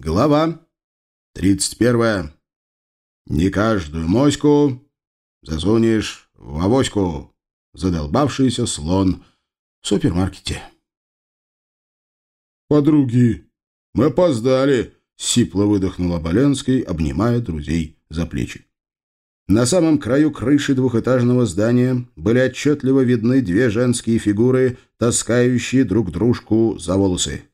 Глава 31. Не каждую моську засунешь в авоську. Задолбавшийся слон в супермаркете. «Подруги, мы опоздали!» — сипло выдохнул Оболенский, обнимая друзей за плечи. На самом краю крыши двухэтажного здания были отчетливо видны две женские фигуры, таскающие друг дружку за волосы.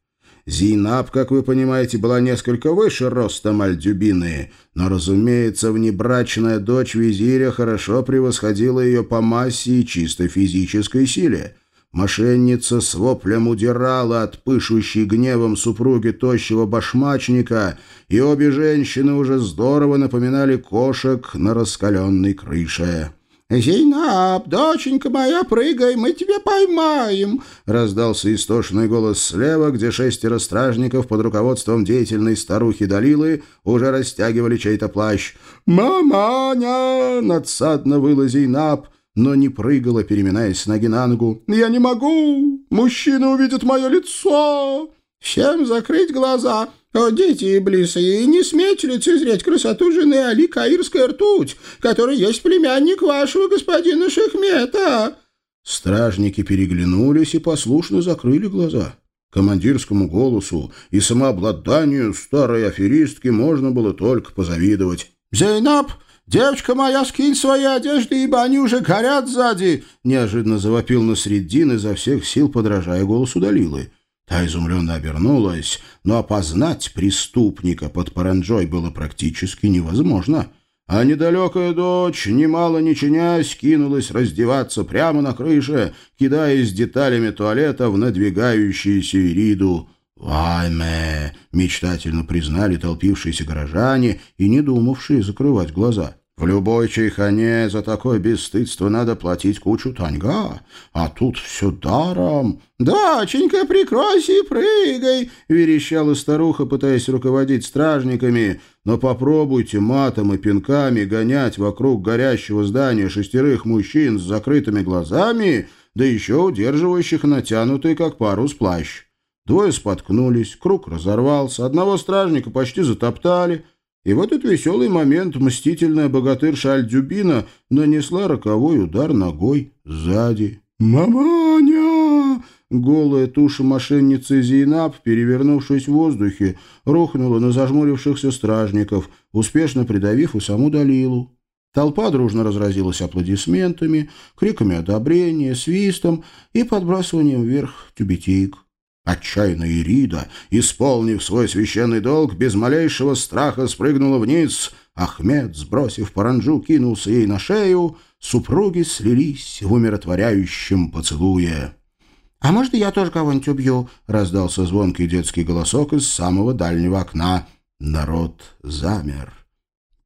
Зейнаб, как вы понимаете, была несколько выше роста Мальдюбины, но, разумеется, внебрачная дочь визиря хорошо превосходила ее по массе и чисто физической силе. Мошенница с воплем удирала от пышущей гневом супруги тощего башмачника, и обе женщины уже здорово напоминали кошек на раскаленной крыше. «Зейнаб, доченька моя, прыгай, мы тебя поймаем!» Раздался истошный голос слева, где шестеро стражников под руководством деятельной старухи Далилы уже растягивали чей-то плащ. «Маманя!» — надсадно выла Зейнаб, но не прыгала, переминаясь с ноги на ногу. «Я не могу! Мужчина увидит мое лицо!» «Всем закрыть глаза!» «О, дети Иблисы, не смейте лицезреть красоту жены Али Каирская ртуть, который есть племянник вашего господина Шехмета!» Стражники переглянулись и послушно закрыли глаза. Командирскому голосу и самообладанию старой аферистки можно было только позавидовать. «Зейнаб, девочка моя, скинь свои одежды, ибо они уже горят сзади!» Неожиданно завопил на средин изо всех сил, подражая голосу Далилы. Та изумленно обернулась, но опознать преступника под паранджой было практически невозможно. А недалекая дочь, немало не чинясь, кинулась раздеваться прямо на крыше, кидаясь деталями туалета в надвигающуюся Ириду. «Вайме!» — мечтательно признали толпившиеся горожане и не думавшие закрывать глаза. В любой чайхане за такое бесстыдство надо платить кучу таньга, а тут все даром. «Доченька, прикройся и прыгай!» — верещала старуха, пытаясь руководить стражниками. «Но попробуйте матом и пинками гонять вокруг горящего здания шестерых мужчин с закрытыми глазами, да еще удерживающих натянутый, как парус, плащ». Двое споткнулись, круг разорвался, одного стражника почти затоптали — и в этот веселый момент мстительная богатырша Альдюбина нанесла роковой удар ногой сзади. «Маманя!» Голая туша мошенницы Зейнаб, перевернувшись в воздухе, рухнула на зажмурившихся стражников, успешно придавив и саму Далилу. Толпа дружно разразилась аплодисментами, криками одобрения, свистом и подбрасыванием вверх тюбетейк. Отчаянная Ирида, исполнив свой священный долг, без малейшего страха спрыгнула вниз. Ахмед, сбросив паранджу, кинулся ей на шею. Супруги слились в умиротворяющем поцелуе. «А может, я тоже кого-нибудь убью?» — раздался звонкий детский голосок из самого дальнего окна. Народ замер.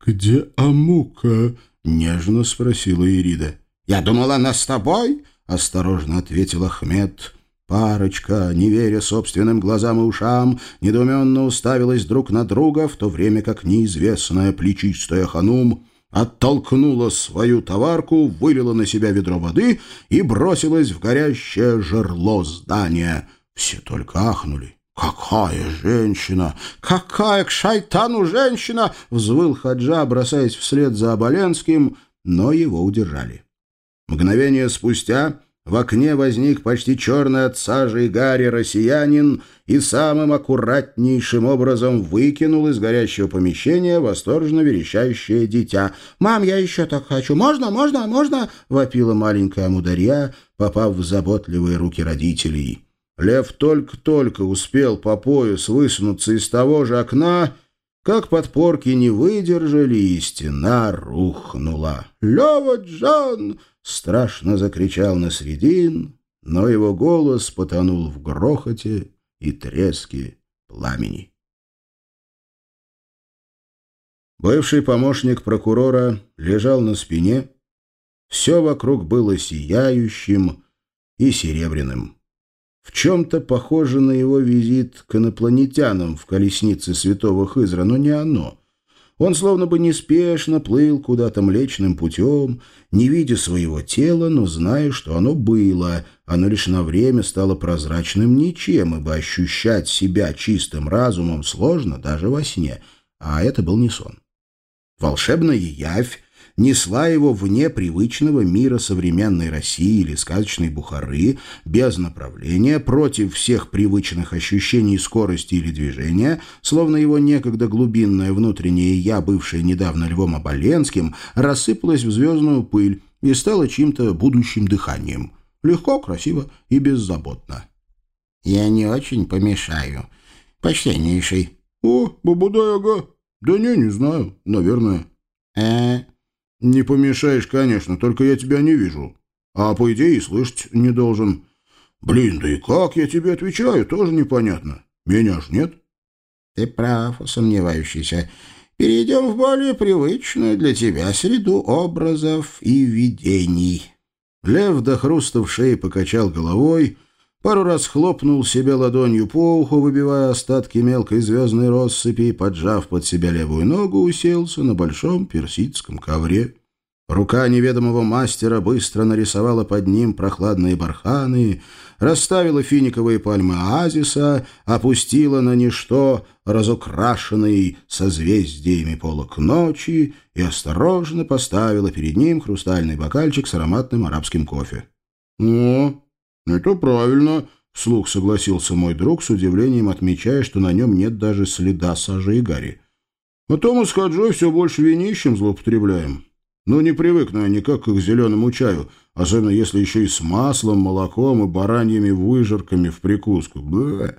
«Где Амука?» — нежно спросила Ирида. «Я думала, она с тобой?» — осторожно ответил Ахмед. Парочка, не веря собственным глазам и ушам, недоуменно уставилась друг на друга, в то время как неизвестная плечистая ханум оттолкнула свою товарку, вылила на себя ведро воды и бросилась в горящее жерло здания. Все только ахнули. «Какая женщина! Какая к шайтану женщина!» — взвыл Хаджа, бросаясь вслед за Оболенским, но его удержали. Мгновение спустя в окне возник почти черный от сажи и гари россиянин и самым аккуратнейшим образом выкинул из горящего помещения восторженно верещающее дитя. «Мам, я еще так хочу! Можно, можно, можно?» — вопила маленькая мударья, попав в заботливые руки родителей. Лев только-только успел по пояс высунуться из того же окна, как подпорки не выдержали, и стена рухнула. «Лева Джан!» Страшно закричал на средин, но его голос потонул в грохоте и треске пламени. Бывший помощник прокурора лежал на спине. Все вокруг было сияющим и серебряным. В чем-то похоже на его визит к инопланетянам в колеснице святого Хызра, но не оно. Он словно бы неспешно плыл куда-то млечным путем, не видя своего тела, но зная, что оно было. Оно лишь на время стало прозрачным ничем, ибо ощущать себя чистым разумом сложно даже во сне, а это был не сон. Волшебная явь несла его вне привычного мира современной России или сказочной Бухары, без направления, против всех привычных ощущений скорости или движения, словно его некогда глубинное внутреннее «я», бывшее недавно Львом Оболенским, рассыпалось в звездную пыль и стало чьим-то будущим дыханием. Легко, красиво и беззаботно. «Я не очень помешаю. Почтеннейший». «О, Бабудай-ага. Да не, не знаю. Наверное». «Э, «Не помешаешь, конечно, только я тебя не вижу. А по идее и слышать не должен. Блин, да и как я тебе отвечаю, тоже непонятно. Меня ж нет». «Ты прав, сомневающийся. Перейдем в более привычную для тебя среду образов и видений». Лев до хруста в шее покачал головой, пару раз хлопнул себя ладонью по уху, выбивая остатки мелкой звездной россыпи, и, поджав под себя левую ногу, уселся на большом персидском ковре. Рука неведомого мастера быстро нарисовала под ним прохладные барханы, расставила финиковые пальмы оазиса, опустила на ничто разукрашенный созвездиями полок ночи и осторожно поставила перед ним хрустальный бокальчик с ароматным арабским кофе. «О, это правильно», — вслух согласился мой друг, с удивлением отмечая, что на нем нет даже следа сажи и гари. «А то мы с Хаджой все больше винищем злоупотребляем». Ну, не привыкну я никак к зеленому чаю, особенно если еще и с маслом, молоком и бараньими выжирками в прикуску. Блэ.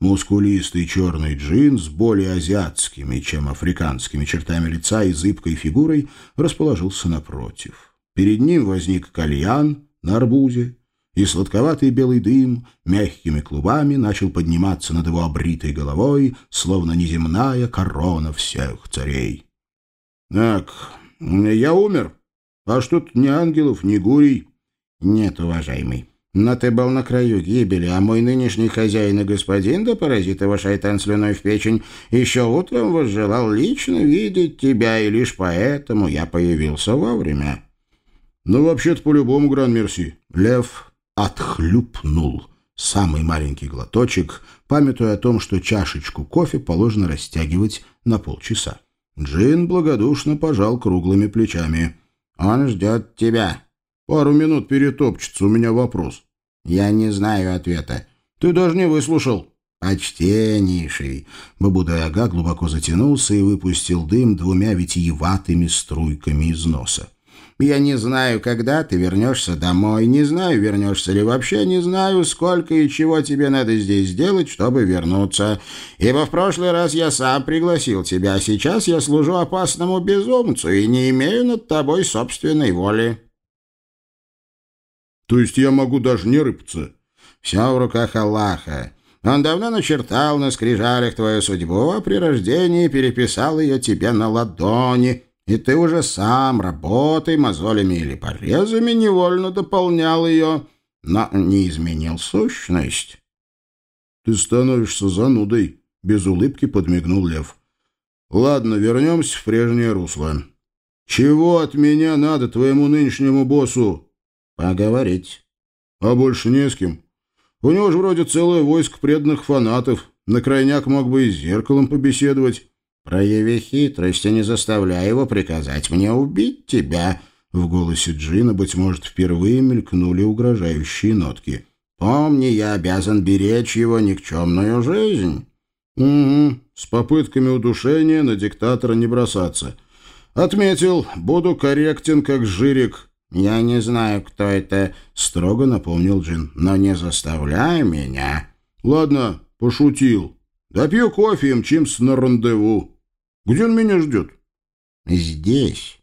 Мускулистый черный джин с более азиатскими, чем африканскими чертами лица и зыбкой фигурой расположился напротив. Перед ним возник кальян на арбузе, и сладковатый белый дым мягкими клубами начал подниматься над его обритой головой, словно неземная корона всех царей. «Так, я умер. А что тут ни ангелов, ни гурий? Нет, уважаемый. Но ты был на краю гибели, а мой нынешний хозяин и господин, да поразит его шайтан слюной в печень, еще утром возжелал лично видеть тебя, и лишь поэтому я появился вовремя. Ну, вообще-то, по-любому, Гран-Мерси. Лев отхлюпнул самый маленький глоточек, памятуя о том, что чашечку кофе положено растягивать на полчаса. Джин благодушно пожал круглыми плечами. «Он ждет тебя». «Пару минут перетопчется, у меня вопрос». «Я не знаю ответа». «Ты даже не выслушал». «Почтеннейший». Бабудай-ага глубоко затянулся и выпустил дым двумя витиеватыми струйками из носа. Я не знаю, когда ты вернешься домой, не знаю, вернешься ли вообще, не знаю, сколько и чего тебе надо здесь сделать, чтобы вернуться. Ибо в прошлый раз я сам пригласил тебя, а сейчас я служу опасному безумцу и не имею над тобой собственной воли». «То есть я могу даже не рыпаться?» «Все в руках Аллаха». Он давно начертал на скрижалях твою судьбу, а при рождении переписал ее тебе на ладони, и ты уже сам работой, мозолями или порезами невольно дополнял ее, но не изменил сущность. — Ты становишься занудой, — без улыбки подмигнул Лев. — Ладно, вернемся в прежнее русло. Чего от меня надо твоему нынешнему боссу? — Поговорить. — А больше не с кем. У него же вроде целое войско преданных фанатов. На крайняк мог бы и с зеркалом побеседовать. Прояви хитрость и не заставляй его приказать мне убить тебя». В голосе Джина, быть может, впервые мелькнули угрожающие нотки. «Помни, я обязан беречь его никчемную жизнь». «Угу, с попытками удушения на диктатора не бросаться. Отметил, буду корректен, как жирик». «Я не знаю, кто это», — строго напомнил Джин. «Но не заставляй меня». «Ладно, пошутил. Допью кофе и мчимся на рандеву». Где он меня ждет? Здесь.